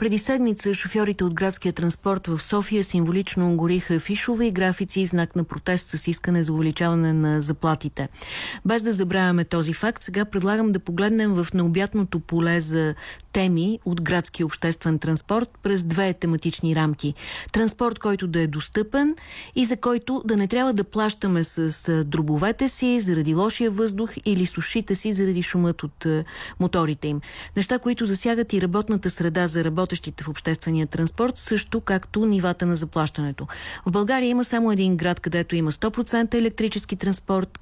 Преди седмица шофьорите от градския транспорт в София символично гориха фишове и графици в знак на протест с искане за увеличаване на заплатите. Без да забравяме този факт, сега предлагам да погледнем в необятното поле за теми от градския обществен транспорт през две тематични рамки. Транспорт, който да е достъпен и за който да не трябва да плащаме с дробовете си заради лошия въздух или сушите си заради шумът от моторите им. Неща, които засягат и работната среда за работещите в обществения транспорт, също както нивата на заплащането. В България има само един град, където има 100% електрически транспорт,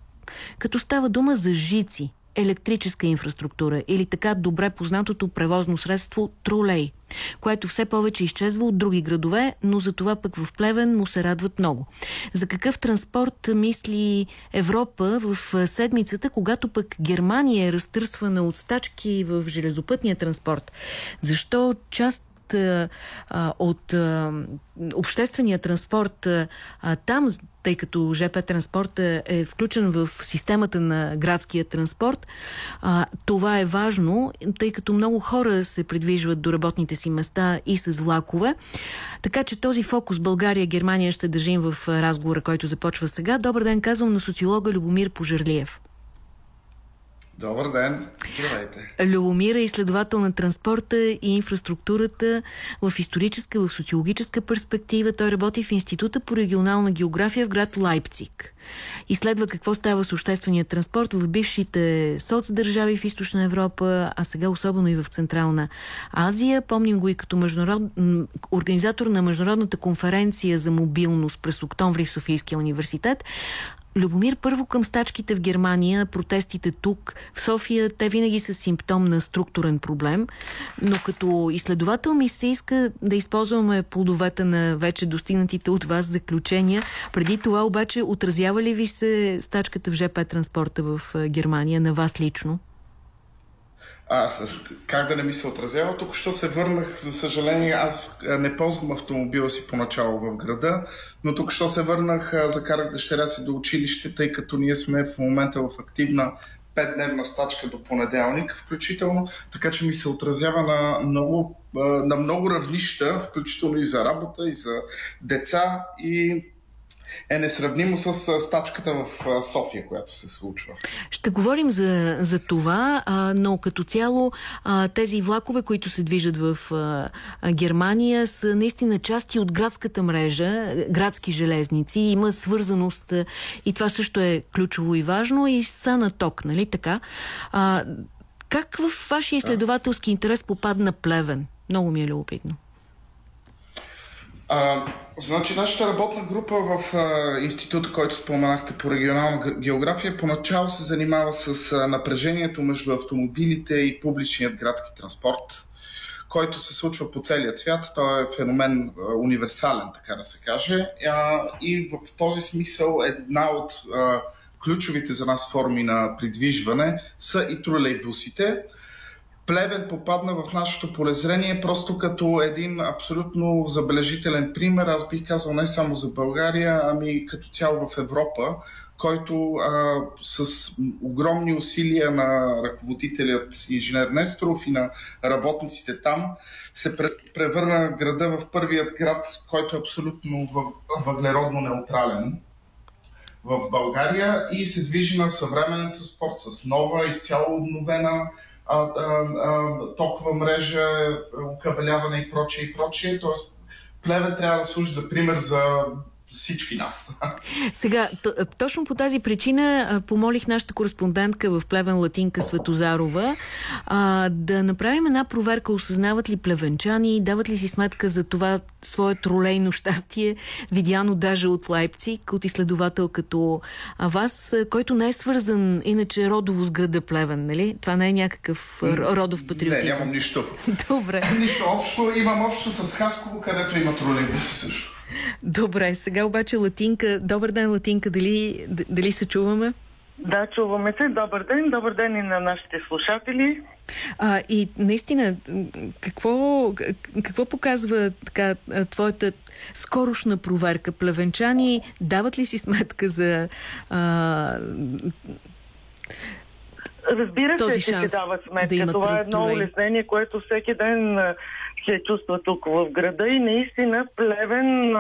като става дума за жици, електрическа инфраструктура или така добре познатото превозно средство тролей, което все повече изчезва от други градове, но за това пък в Плевен му се радват много. За какъв транспорт мисли Европа в седмицата, когато пък Германия е разтърсвана от стачки в железопътния транспорт? Защо част от обществения транспорт там, тъй като ЖП транспорт е включен в системата на градския транспорт, това е важно, тъй като много хора се придвижват до работните си места и с влакове. Така че този фокус България, Германия ще държим в разговора, който започва сега. Добър ден, казвам на социолога Любомир Пожерлиев. Добър ден! Здравейте! Любомир е изследовател на транспорта и инфраструктурата в историческа, в социологическа перспектива. Той работи в Института по регионална география в град Лайпциг. Изследва какво става с обществения транспорт в бившите соцдържави в Източна Европа, а сега особено и в Централна Азия. Помним го и като международ... организатор на Международната конференция за мобилност през октомври в Софийския университет. Любомир, първо към стачките в Германия, протестите тук, в София, те винаги са симптом на структурен проблем, но като изследовател ми се иска да използваме плодовете на вече достигнатите от вас заключения. Преди това обаче отразява ли ви се стачката в ЖП транспорта в Германия на вас лично? А, как да не ми се отразява? Тук що се върнах, за съжаление, аз не ползвам автомобила си поначало в града, но тук що се върнах, закарах дъщеря си до училище, тъй като ние сме в момента в активна петдневна стачка до понеделник, включително, така че ми се отразява на много, на много равнища, включително и за работа, и за деца, и е несравнимо с стачката в София, която се случва. Ще говорим за, за това, а, но като цяло а, тези влакове, които се движат в а, Германия, са наистина части от градската мрежа, градски железници, има свързаност и това също е ключово и важно и са на ток, нали така? А, как в вашия изследователски интерес попадна Плевен? Много ми е любопитно. А, значи, нашата работна група в а, института, който споменахте по регионална география, поначало се занимава с а, напрежението между автомобилите и публичният градски транспорт, който се случва по целия свят. Той е феномен а, универсален, така да се каже. А, и в, този смисъл една от а, ключовите за нас форми на придвижване са и тролейбусите – Плевен попадна в нашето полезрение просто като един абсолютно забележителен пример. Аз бих казал не само за България, ами като цяло в Европа, който а, с огромни усилия на ръководителят инженер Несторов и на работниците там се превърна града в първият град, който е абсолютно въглеродно неутрален в България и се движи на съвременен транспорт с нова, изцяло обновена а, а, а, токова мрежа, окабеляване и прочее и прочее. Тоест, Плевен трябва да служи за пример за всички нас. Сега, точно по тази причина помолих нашата кореспондентка в Плевен Латинка Светозарова а, да направим една проверка, осъзнават ли плевенчани, дават ли си сметка за това свое тролейно щастие, видяно даже от Лайпциг, от изследовател като вас, който не е свързан иначе родово с града Плевен, нали? Това не е някакъв родов патриотизъм. Не, нямам нищо. Добре. Нищо общо. Имам общо с Хасково, където има тролейбуси също. Добре, сега обаче Латинка. Добър ден, Латинка. Дали, дали се чуваме? Да, чуваме се. Добър ден. Добър ден и на нашите слушатели. А, и наистина, какво, какво показва така, твоята скорошна проверка? Плевенчани дават ли си сметка за а, Разбира се, че си дава сметка. Да Това е едно улеснение, което всеки ден се чувства тук в града и наистина Плевен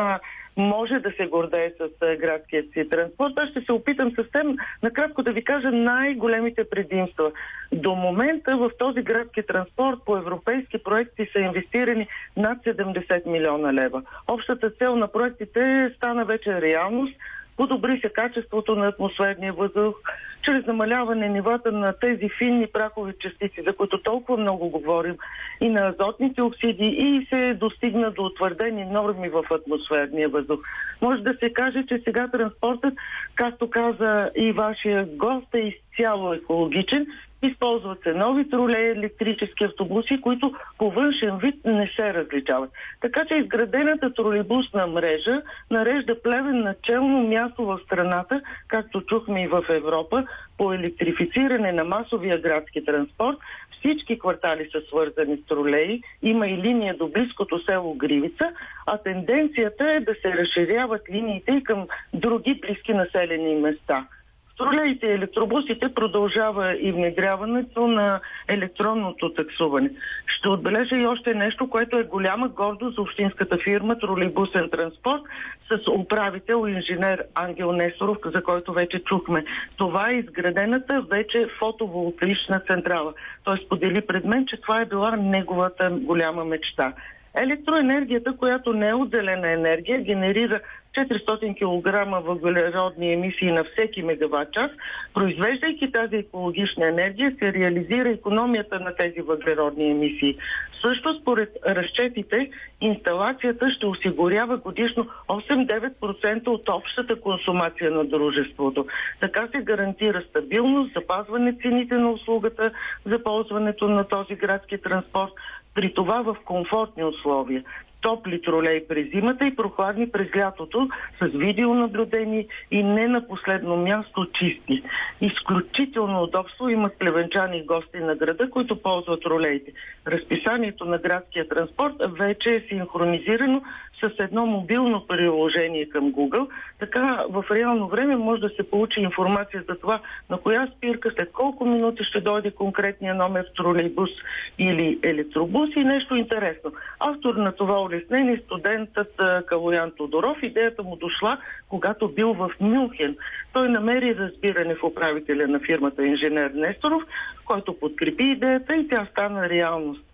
може да се гордее с градския си транспорт. Аз ще се опитам съвсем накратко да ви кажа най-големите предимства. До момента в този градски транспорт по европейски проекти са инвестирани над 70 милиона лева. Общата цел на проектите стана вече реалност – Подобри се качеството на атмосферния въздух чрез намаляване нивата на тези финни прахови частици, за които толкова много говорим, и на азотните оксиди и се достигна до утвърдени норми в атмосферния въздух. Може да се каже, че сега транспортът, както каза и вашия гост, е изцяло екологичен Използват се нови тролеи, електрически автобуси, които по външен вид не се различават. Така че изградената тролейбусна мрежа нарежда Плевен начално място в страната, както чухме и в Европа, по електрифициране на масовия градски транспорт. Всички квартали са свързани с тролеи, има и линия до близкото село Гривица, а тенденцията е да се разширяват линиите и към други близки населени места – тролеите и електробусите продължава и внедряването на електронното таксуване. Ще отбележа и още нещо, което е голяма гордост за общинската фирма Тролейбусен транспорт с управител инженер Ангел Несоров, за който вече чухме. Това е изградената вече фотоволтаична централа. Той сподели пред мен, че това е била неговата голяма мечта. Електроенергията, която не е от зелена енергия, генерира 400 кг въглеродни емисии на всеки мегаватт час, произвеждайки тази екологична енергия, се реализира економията на тези въглеродни емисии. Също според разчетите, инсталацията ще осигурява годишно 8-9% от общата консумация на дружеството. Така се гарантира стабилност, запазване цените на услугата за ползването на този градски транспорт, при това в комфортни условия топли тролей през зимата и прохладни през лятото с видеонаблюдение и не на последно място чисти. Изключително удобство имат плевенчани гости на града, които ползват тролеите. Разписанието на градския транспорт вече е синхронизирано с едно мобилно приложение към Google. Така в реално време може да се получи информация за това на коя спирка, след колко минути ще дойде конкретния номер тролейбус или електробус и нещо интересно. Автор на това улеснение студентът Калоян Тодоров. Идеята му дошла, когато бил в Мюнхен. Той намери разбиране в управителя на фирмата инженер Несторов, който подкрепи идеята и тя стана реалност.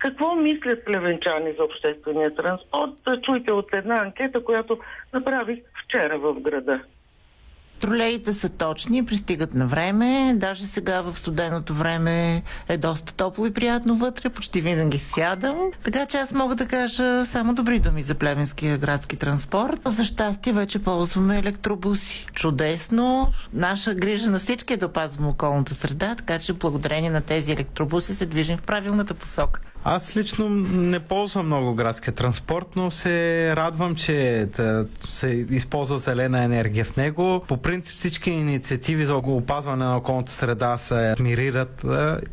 Какво мислят плевенчани за обществения транспорт? Чуйте от една анкета, която направих вчера в града. Тролеите са точни, пристигат на време. Даже сега в студеното време е доста топло и приятно вътре. Почти винаги сядам. Така че аз мога да кажа само добри думи за плевенския градски транспорт. За щастие вече ползваме електробуси. Чудесно. Наша грижа на всички е да опазваме околната среда, така че благодарение на тези електробуси се движим в правилната посока. Аз лично не ползвам много градския транспорт, но се радвам, че се използва зелена енергия в него. По принцип всички инициативи за опазване на околната среда се адмирират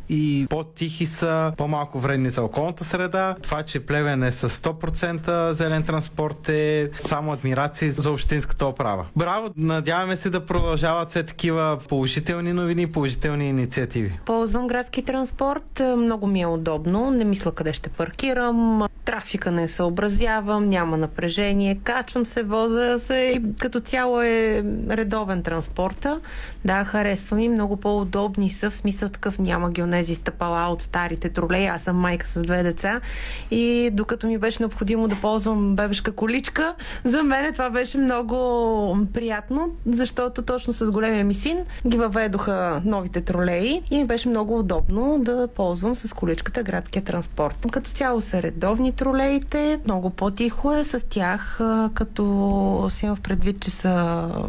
и по-тихи са, по-малко вредни за околната среда. Това, че Плевен е с 100% зелен транспорт е само адмирации за общинската оправа. Браво! Надяваме се да продължават все такива положителни новини, положителни инициативи. Ползвам градски транспорт, много ми е удобно, не ми мисля къде ще паркирам, трафика не съобразявам, няма напрежение, качвам се, воза се, като цяло е редовен транспорта. Да, харесвам и много по-удобни са, в смисъл такъв няма ги онези стъпала от старите тролеи. Аз съм майка с две деца и докато ми беше необходимо да ползвам бебешка количка, за мен това беше много приятно, защото точно с големия ми син ги въведоха новите тролеи и ми беше много удобно да ползвам с количката градския транспорт. Като цяло са редовни тролеите, много по-тихо е с тях, като си имам в предвид, че са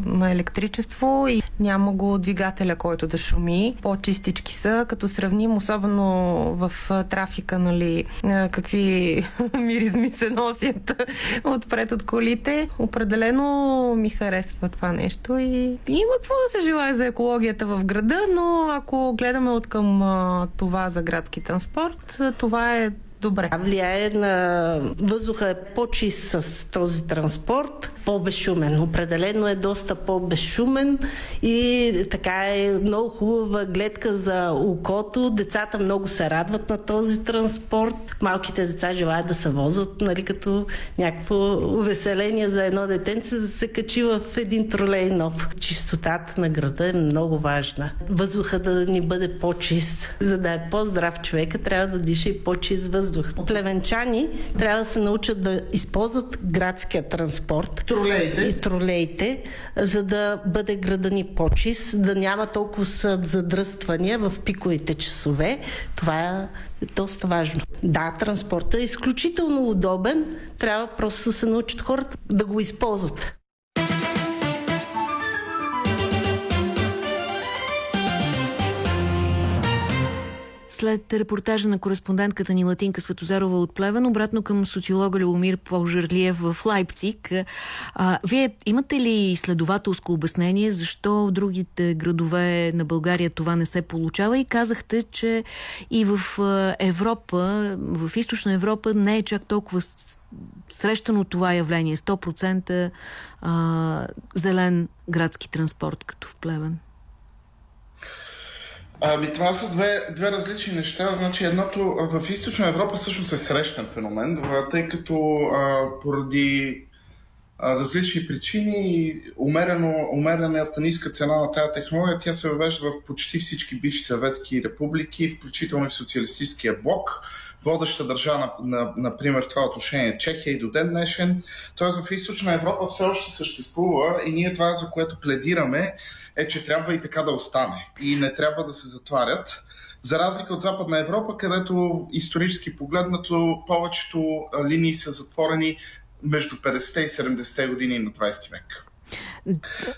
на електричество и няма го двигателя, който да шуми. По-чистички са, като сравним, особено в трафика, нали, какви миризми се носят отпред от колите. Определено ми харесва това нещо и има какво да се желая за екологията в града, но ако гледаме от към това за градски транспорт, това е Добре. Влияе на въздуха е по-чист с този транспорт, по-безшумен. Определено е доста по-безшумен и така е много хубава гледка за окото. Децата много се радват на този транспорт. Малките деца желаят да се возят, нали, като някакво увеселение за едно детенце да се качи в един тролей нов. Чистотата на града е много важна. Въздуха да ни бъде по-чист. За да е по-здрав човека, трябва да диша и по-чист въздух. Плевенчани трябва да се научат да използват градския транспорт. Тролеите. И тролеите, за да бъде града ни по-чист, да няма толкова задръствания в пиковите часове. Това е доста важно. Да, транспортът е изключително удобен. Трябва просто да се научат хората да го използват. След репортажа на кореспондентката ни Латинка Светозарова от Плевен, обратно към социолога Любомир Пожерлиев в Лайпциг. А, вие имате ли следователско обяснение защо в другите градове на България това не се получава? И казахте, че и в Европа, в източна Европа не е чак толкова срещано това явление. 100% а, зелен градски транспорт, като в Плевен. Ами, това са две, две различни неща. Значи, едното в Източна Европа всъщност е срещан феномен, тъй като а, поради различни причини, умерено, умерената ниска цена на тази технология, тя се въвежда в почти всички бивши съветски републики, включително и в социалистическия блок водеща държава, например, в това отношение Чехия и до ден днешен. Тоест в Източна Европа все още съществува и ние това, за което пледираме, е, че трябва и така да остане. И не трябва да се затварят. За разлика от Западна Европа, където исторически погледнато повечето линии са затворени между 50 и 70 години на 20 век.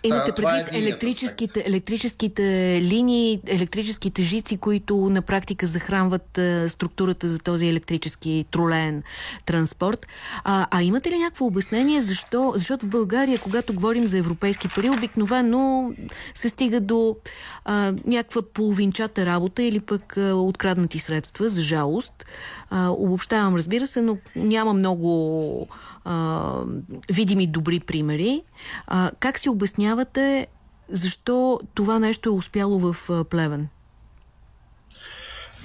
Имате предвид е електрическите, електрическите линии, електрическите жици, които на практика захранват а, структурата за този електрически тролен транспорт. А, а имате ли някакво обяснение защо? Защото в България, когато говорим за европейски пари, обикновено се стига до а, някаква половинчата работа или пък а, откраднати средства, за жалост. А, обобщавам, разбира се, но няма много а, видими добри примери. А, как си обяснявате защо това нещо е успяло в Плевен?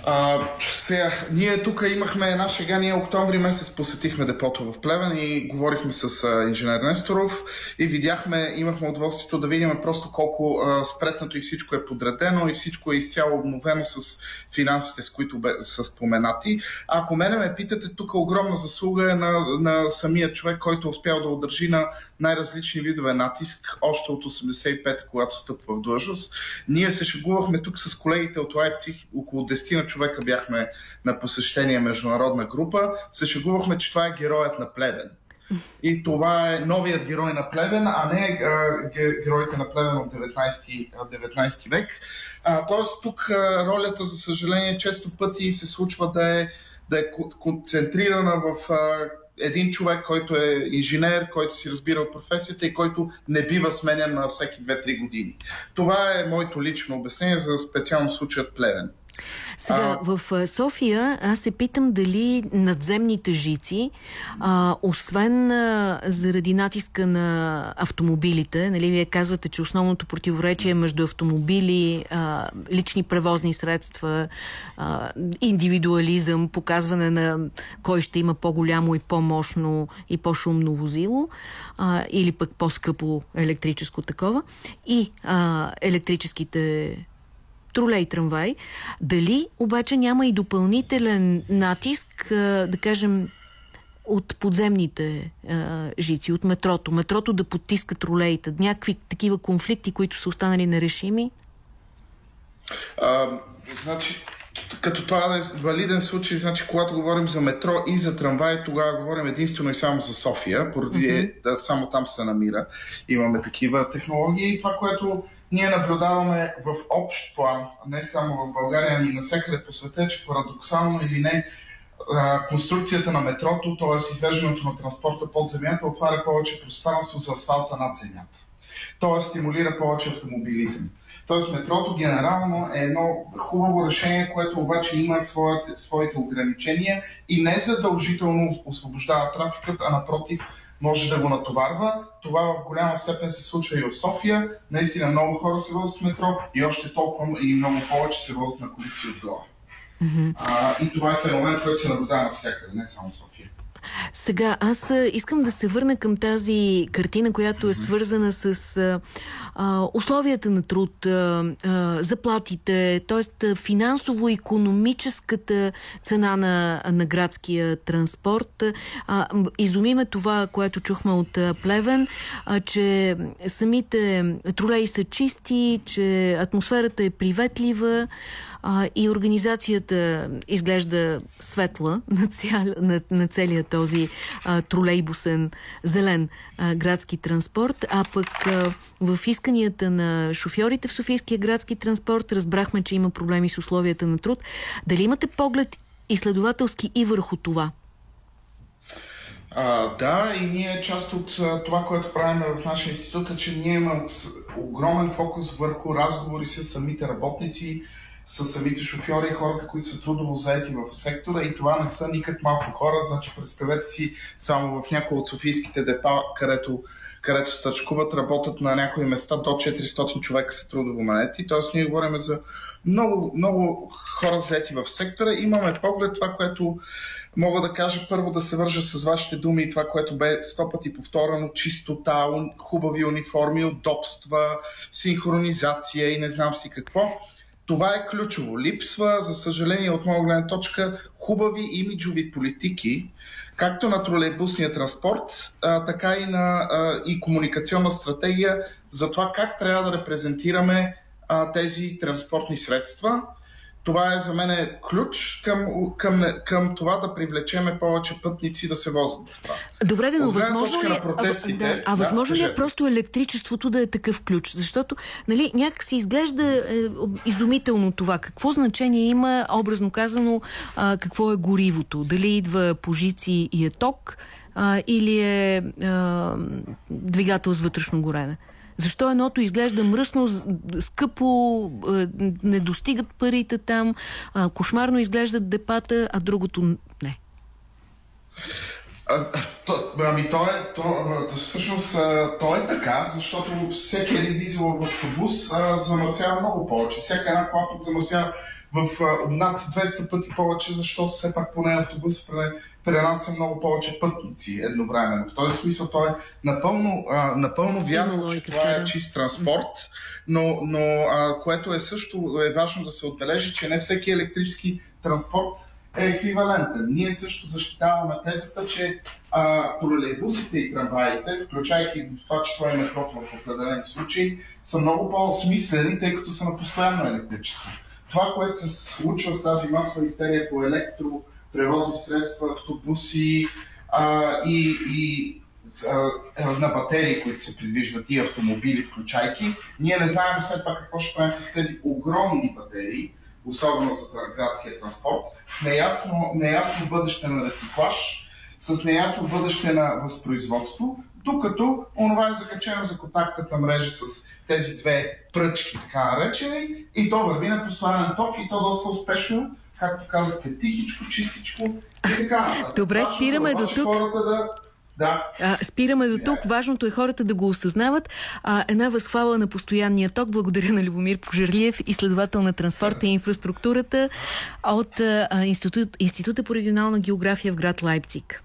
А, сега, ние тук имахме една шега, ние октомври месец посетихме депото в Плевен и говорихме с а, инженер Несторов и видяхме, имахме удоволствието да видим просто колко а, спретнато и всичко е подредено и всичко е изцяло обновено с финансите, с които бе, са споменати. А ако мене ме питате, тук огромна заслуга е на, на самия човек, който успял да удържи на най-различни видове натиск, още от 85 когато стъпва в длъжност. Ние се шегувахме тук с колегите от Лайпциг, около 10 на човека бяхме на посещение международна група, се шегувахме, че това е героят на Плевен. И това е новият герой на Плевен, а не а, героите на Плевен от 19, 19 век. А, тоест тук а, ролята, за съжаление, често пъти се случва да е, да е концентрирана в а, един човек, който е инженер, който си разбира от професията и който не бива сменен на всеки 2-3 години. Това е моето лично обяснение за специално случаят Плевен. Сега, а... в София аз се питам дали надземните жици, а, освен а, заради натиска на автомобилите, нали, вие казвате, че основното противоречие между автомобили, а, лични превозни средства, а, индивидуализъм, показване на кой ще има по-голямо и по-мощно и по-шумно возило, а, или пък по-скъпо електрическо такова, и а, електрическите тролей трамвай. Дали обаче няма и допълнителен натиск, да кажем, от подземните а, жици, от метрото. Метрото да потиска тролеите. Някакви такива конфликти, които са останали нерешими? А, значи, като това е валиден случай, значи когато говорим за метро и за трамвай, тогава говорим единствено и само за София, поради mm-hmm. да, само там се намира. Имаме такива технологии. Това, което ние наблюдаваме в общ план, не само в България, ами навсякъде по света, че парадоксално или не, конструкцията на метрото, т.е. извеждането на транспорта под земята, отваря повече пространство за асфалта над земята. Тоест стимулира повече автомобилизъм. Тоест метрото генерално е едно хубаво решение, което обаче има своите, своите ограничения и не задължително освобождава трафикът, а напротив може да го натоварва. Това в голяма степен се случва и в София. Наистина много хора се возят с метро и още толкова и много повече се возят на колици отгоре. Mm-hmm. А, и това е феномен, който се наблюдава навсякъде, не само в София. Сега, аз искам да се върна към тази картина, която е свързана с а, условията на труд, а, а, заплатите, т.е. финансово-економическата цена на, на градския транспорт. А, изумиме това, което чухме от Плевен, а, че самите тролеи са чисти, че атмосферата е приветлива, а, и организацията изглежда светла на, цял, на, на целия този а, тролейбусен зелен а, градски транспорт, а пък а, в исканията на шофьорите в Софийския градски транспорт разбрахме, че има проблеми с условията на труд. Дали имате поглед изследователски и върху това? А, да, и ние част от а, това, което правим в нашия институт е, че ние имаме огромен фокус върху разговори с самите работници, с самите шофьори и хората, които са трудово заети в сектора и това не са никак малко хора. Значи представете си само в някои от софийските депа, където, където стъчкуват, работят на някои места до 400 човека са трудово наети. Тоест ние говорим за много, много хора заети в сектора. Имаме поглед това, което мога да кажа първо да се вържа с вашите думи и това, което бе сто пъти повторено, чистота, хубави униформи, удобства, синхронизация и не знам си какво това е ключово. Липсва, за съжаление, от моя гледна точка, хубави имиджови политики, както на тролейбусния транспорт, а, така и на а, и комуникационна стратегия за това как трябва да репрезентираме а, тези транспортни средства това е за мен е ключ към, към, към това да привлечеме повече пътници да се возят в това. Добре, но възможно ли, е- а, да, а възможно да, ли е просто електричеството да е такъв ключ? Защото нали, някак си изглежда е, изумително това. Какво значение има, образно казано, а, какво е горивото? Дали идва по жици и е ток а, или е а, двигател с вътрешно горене? Защо едното изглежда мръсно, скъпо, е, не достигат парите там, кошмарно изглеждат депата, а другото не? А, то, ами то е, то, всъщност то е така, защото всеки един дизел автобус замърсява много повече. Всяка една кола замърсява в а, над 200 пъти повече, защото все пак поне автобус пренася много повече пътници едновременно. В този смисъл той е напълно, а, напълно вярно, че това е чист транспорт, но, но а, което е също е важно да се отбележи, че не всеки електрически транспорт е еквивалентен. Ние също защитаваме тезата, че тролейбусите и трамваите, включайки в това число и метрото в определени случаи, са много по-смислени, тъй като са на постоянно електричество. Това, което се случва с тази масова истерия по електро превозни средства, автобуси а, и, и а, на батерии, които се придвижват и автомобили, включайки. Ние не знаем след това какво ще правим с тези огромни батерии, особено за градския транспорт, с неясно, неясно бъдеще на рециклаж, с неясно бъдеще на възпроизводство, докато онова е закачено за контактната мрежа с тези две пръчки, така наречени, и то върви на постоянен ток и то доста успешно както казахте, тихичко, чистичко и така. Добре, спираме до тук. Хората да да. А, спираме до тук. Важното е хората да го осъзнават. А, една възхвала на постоянния ток. Благодаря на Любомир Пожерлиев, изследовател на транспорта и инфраструктурата от а, Институт, Института по регионална география в град Лайпциг.